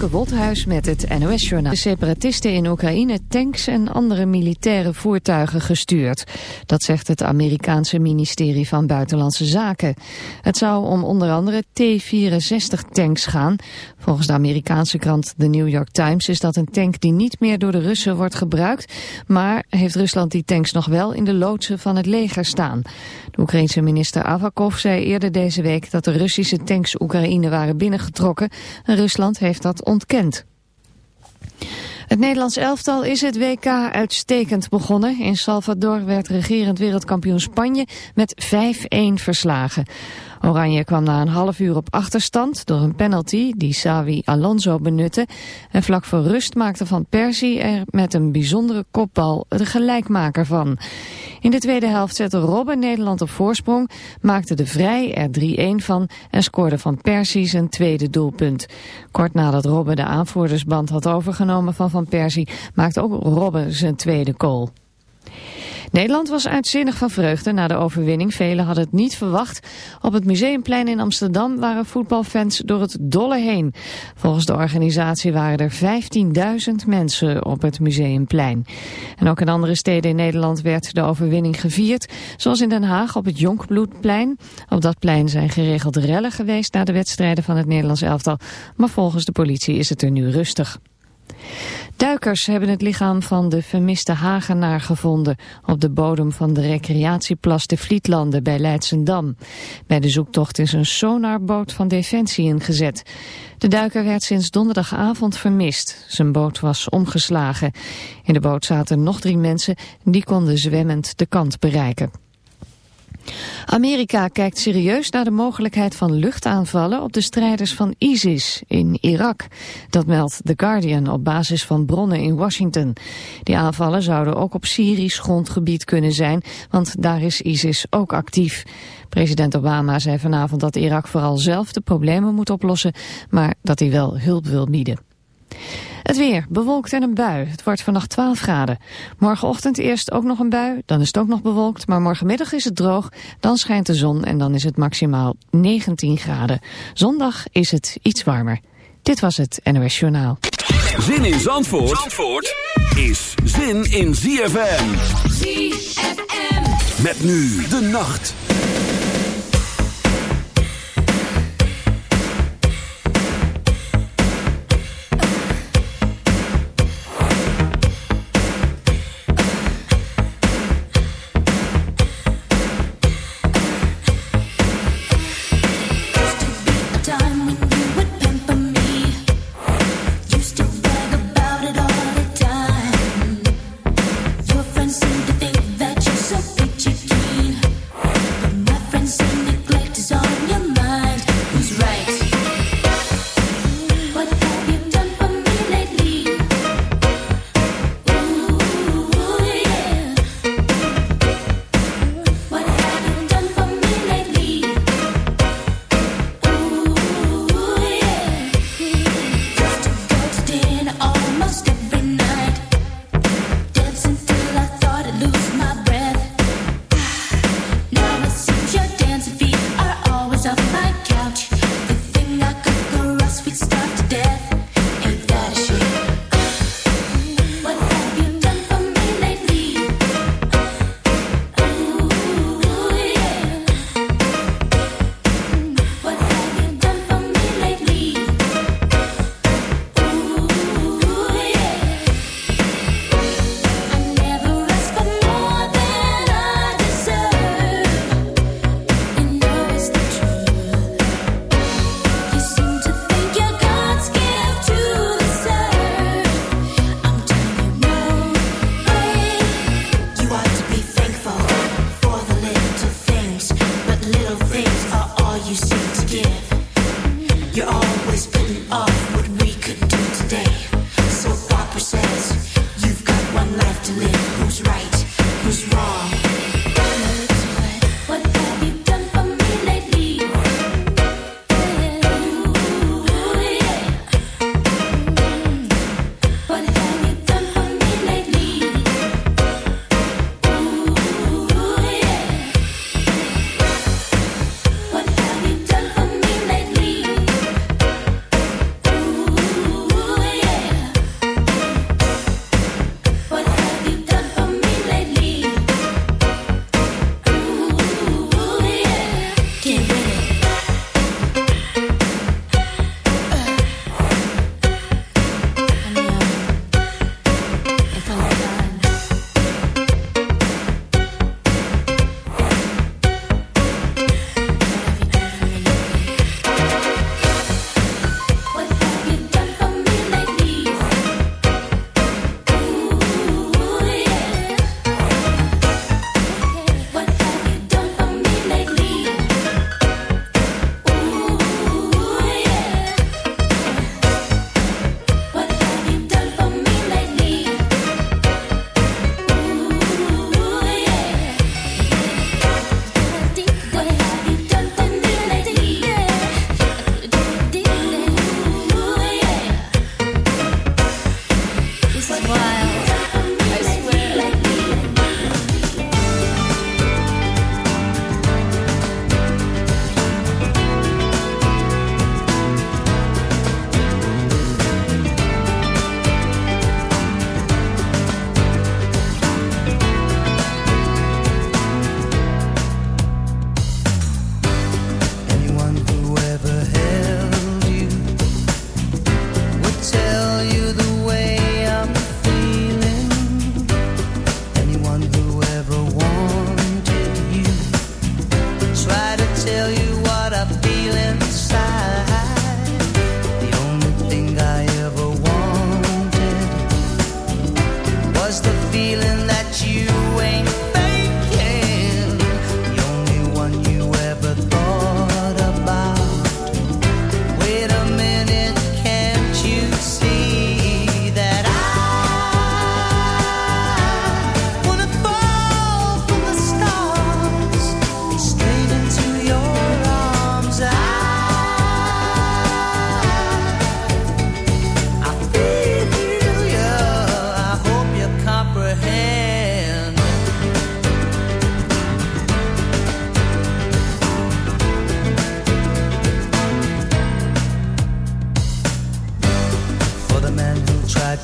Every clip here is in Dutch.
Femke met het NOS-journaal. De separatisten in Oekraïne tanks en andere militaire voertuigen gestuurd. Dat zegt het Amerikaanse ministerie van Buitenlandse Zaken. Het zou om onder andere T-64-tanks gaan. Volgens de Amerikaanse krant The New York Times is dat een tank die niet meer door de Russen wordt gebruikt. Maar heeft Rusland die tanks nog wel in de loodsen van het leger staan. De Oekraïense minister Avakov zei eerder deze week dat de Russische tanks Oekraïne waren binnengetrokken. En Rusland heeft dat ontkend. Het Nederlands elftal is het WK uitstekend begonnen. In Salvador werd regerend wereldkampioen Spanje met 5-1 verslagen. Oranje kwam na een half uur op achterstand door een penalty die Savi Alonso benutte. En vlak voor rust maakte Van Persie er met een bijzondere kopbal de gelijkmaker van. In de tweede helft zette Robben Nederland op voorsprong, maakte de Vrij er 3-1 van en scoorde Van Persie zijn tweede doelpunt. Kort nadat Robben de aanvoerdersband had overgenomen van Van Persie, maakte ook Robben zijn tweede goal. Nederland was uitzinnig van vreugde na de overwinning. Velen hadden het niet verwacht. Op het Museumplein in Amsterdam waren voetbalfans door het dolle heen. Volgens de organisatie waren er 15.000 mensen op het Museumplein. En ook in andere steden in Nederland werd de overwinning gevierd. Zoals in Den Haag op het Jonkbloedplein. Op dat plein zijn geregeld rellen geweest na de wedstrijden van het Nederlands elftal. Maar volgens de politie is het er nu rustig. Duikers hebben het lichaam van de vermiste Hagenaar gevonden op de bodem van de recreatieplas de Vlietlanden bij Leidsendam. Bij de zoektocht is een sonarboot van Defensie ingezet. De duiker werd sinds donderdagavond vermist. Zijn boot was omgeslagen. In de boot zaten nog drie mensen, die konden zwemmend de kant bereiken. Amerika kijkt serieus naar de mogelijkheid van luchtaanvallen op de strijders van ISIS in Irak. Dat meldt The Guardian op basis van bronnen in Washington. Die aanvallen zouden ook op Syrisch grondgebied kunnen zijn, want daar is ISIS ook actief. President Obama zei vanavond dat Irak vooral zelf de problemen moet oplossen, maar dat hij wel hulp wil bieden. Het weer, bewolkt en een bui. Het wordt vannacht 12 graden. Morgenochtend eerst ook nog een bui, dan is het ook nog bewolkt. Maar morgenmiddag is het droog, dan schijnt de zon en dan is het maximaal 19 graden. Zondag is het iets warmer. Dit was het NOS Journaal. Zin in Zandvoort, Zandvoort is zin in ZFM. ZFM. Met nu de nacht.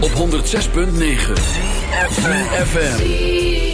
Op 106.9 FM.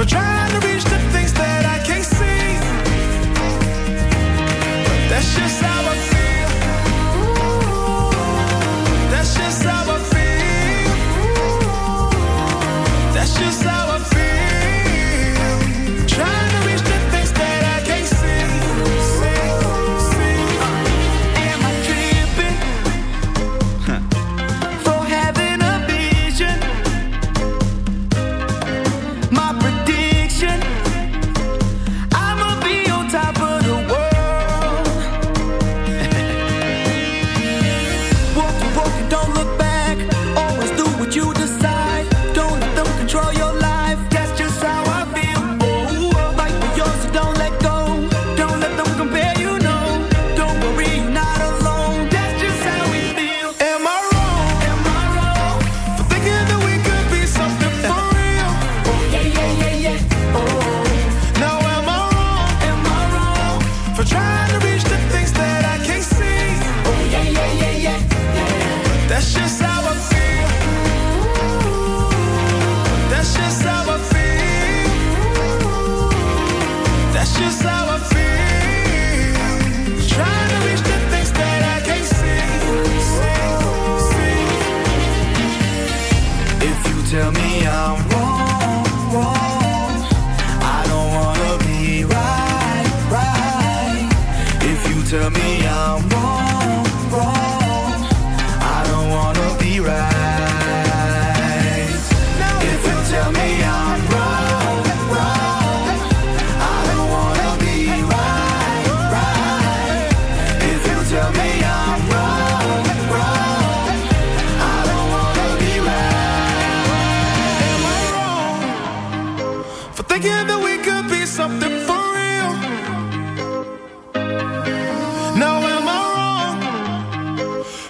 for trying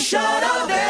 Shut of it.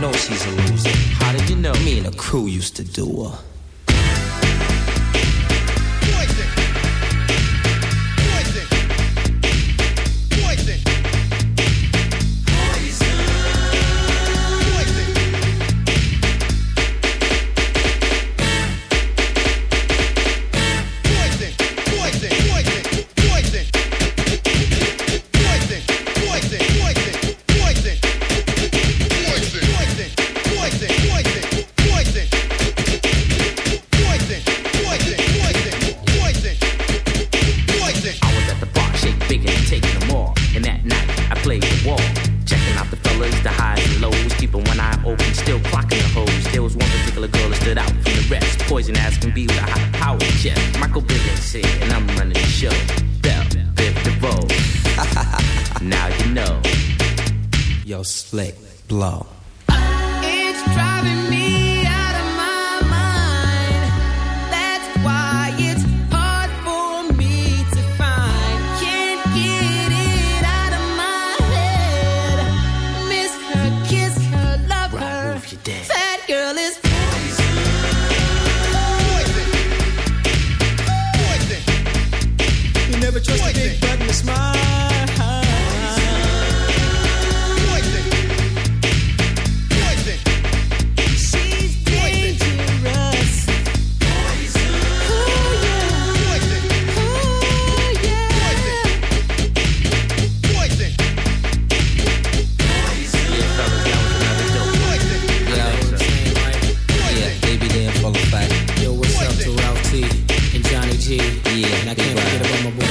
Know she's a loser. How did you know? Me and the crew used to do her. Yeah, and I can't forget about my boy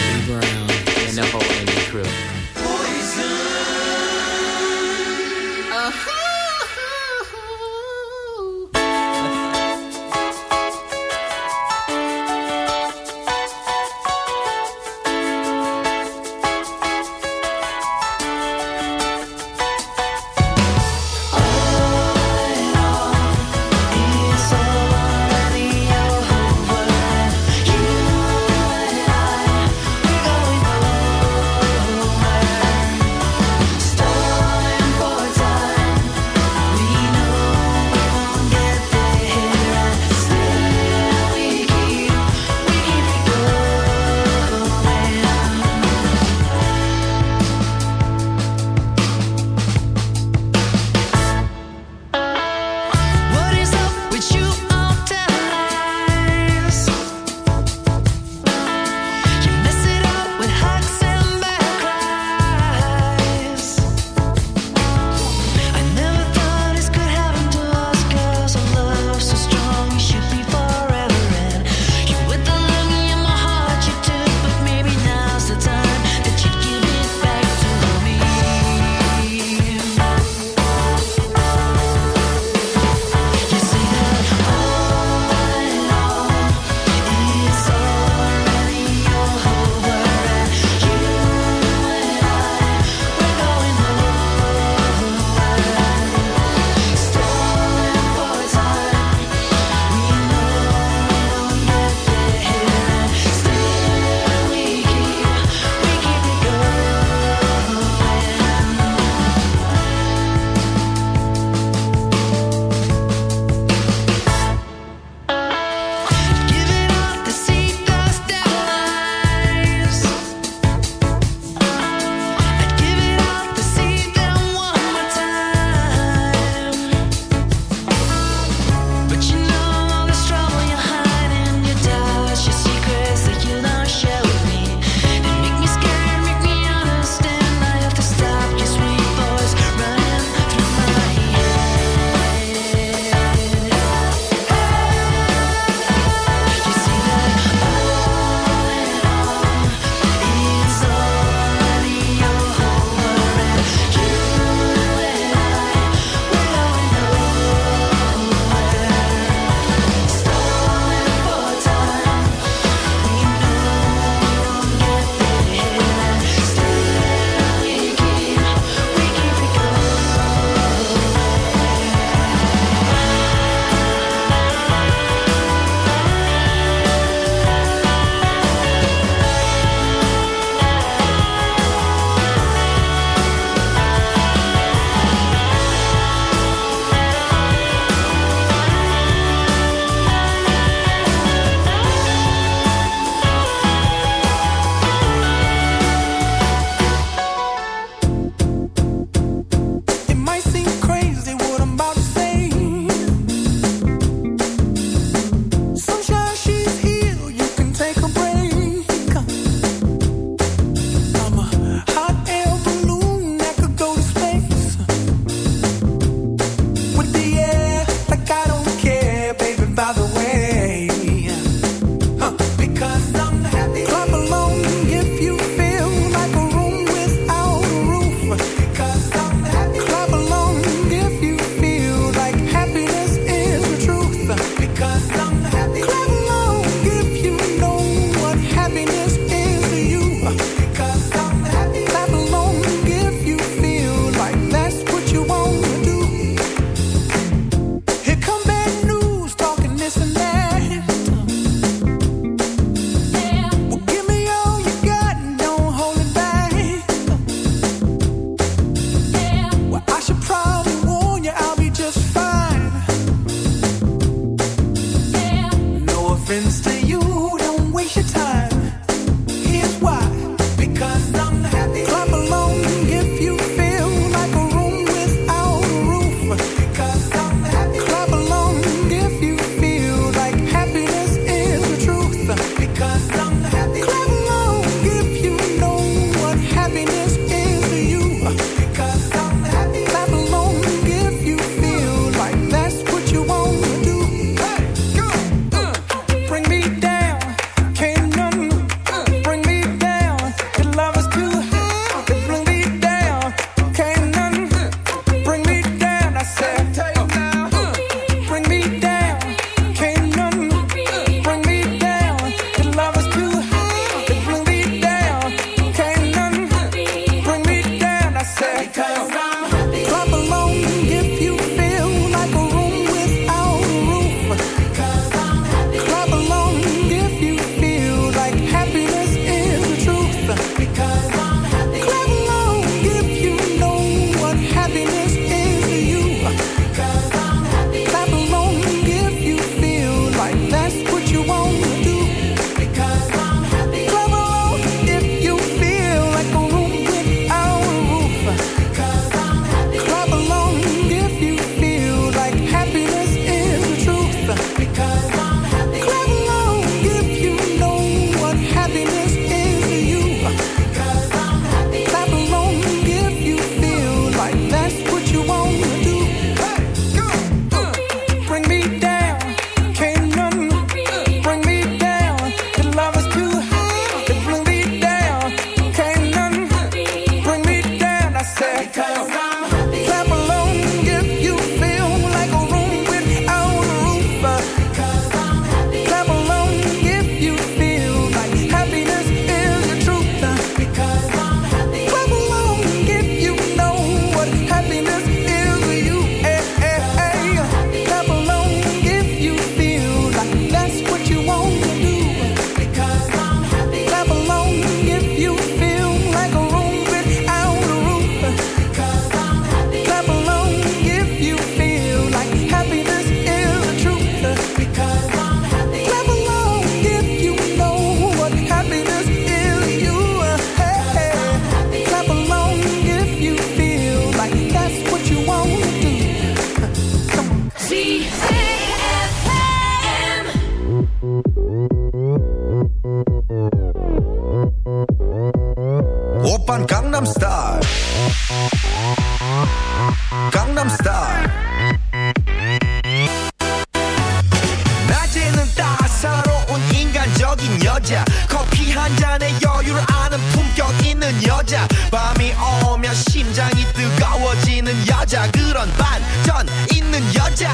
한 잔의 여유를 아는 품격 있는 여자. 밤이 오면 심장이 뜨거워지는 여자. 그런 반전 있는 여자.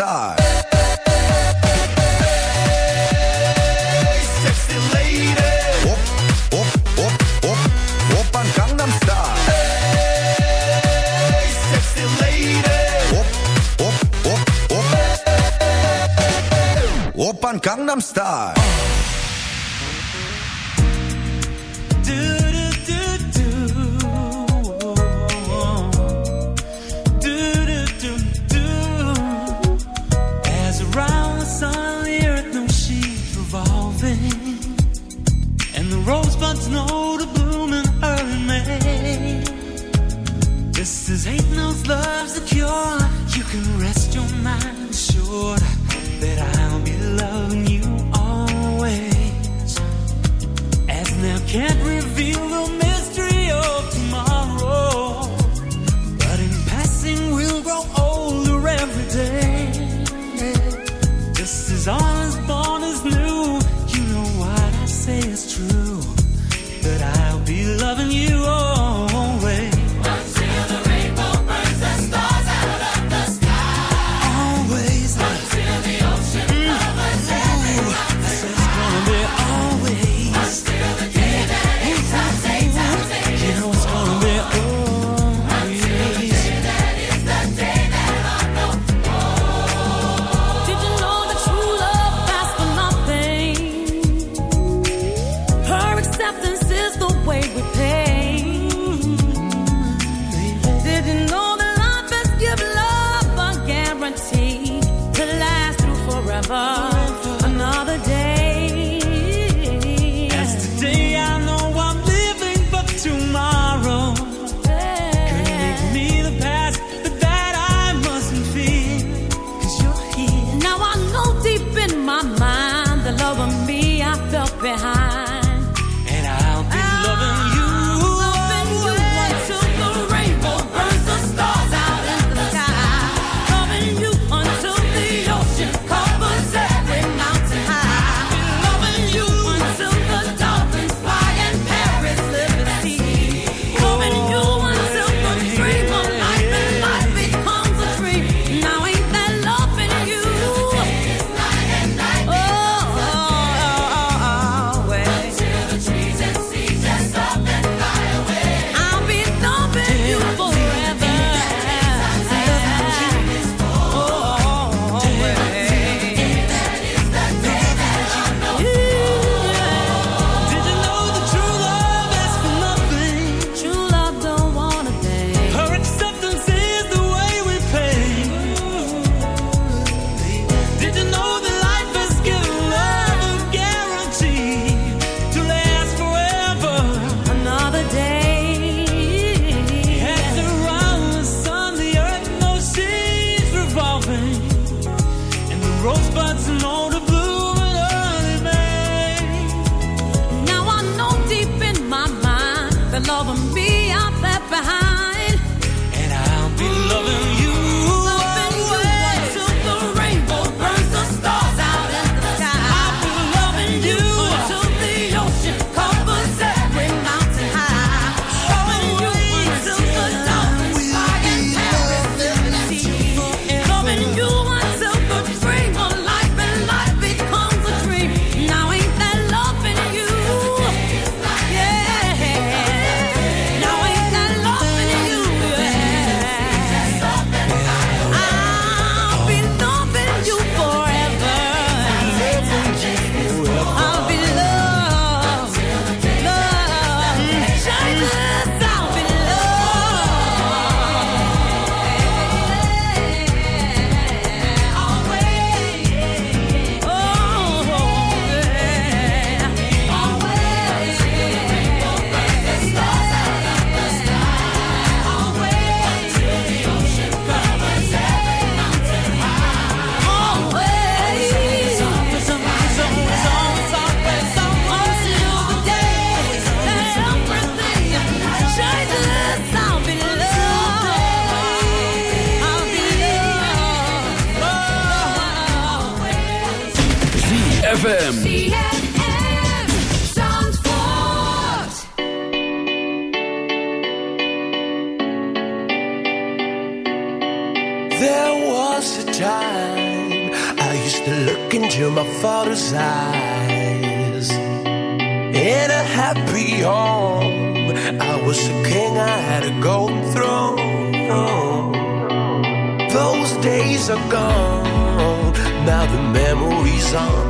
star. Hey, sexy lady. Gangnam Style Hey, sexy lady. Gangnam Star. can't reveal the song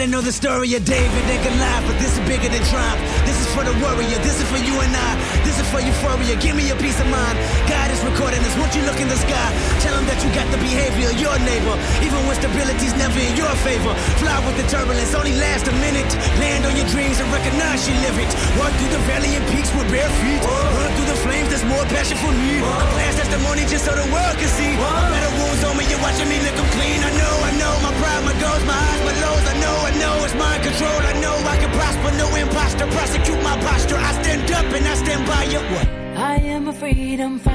Everybody know the story of David and Goliath, but this is bigger than triumph. This is for the warrior. This is for you and I. This is for euphoria. Give me a peace of mind. God is recording this. Won't you look in the sky? Tell him that you got the behavior of your neighbor, even when stability's never in your favor. Fly with the turbulence, only last a minute. Land on your dreams and recognize you live it. Walk through the valley and peaks with bare feet. Run through the flames. There's more passion for me. A blast testimony just so the world can see. A Better wounds on me. You're watching me lick them clean. I know, I know. My pride, my goals, my highs, my lows. I know. I know it's mind control. I know I can prosper, no imposter. Prosecute my posture. I stand up and I stand by you. What? I am a freedom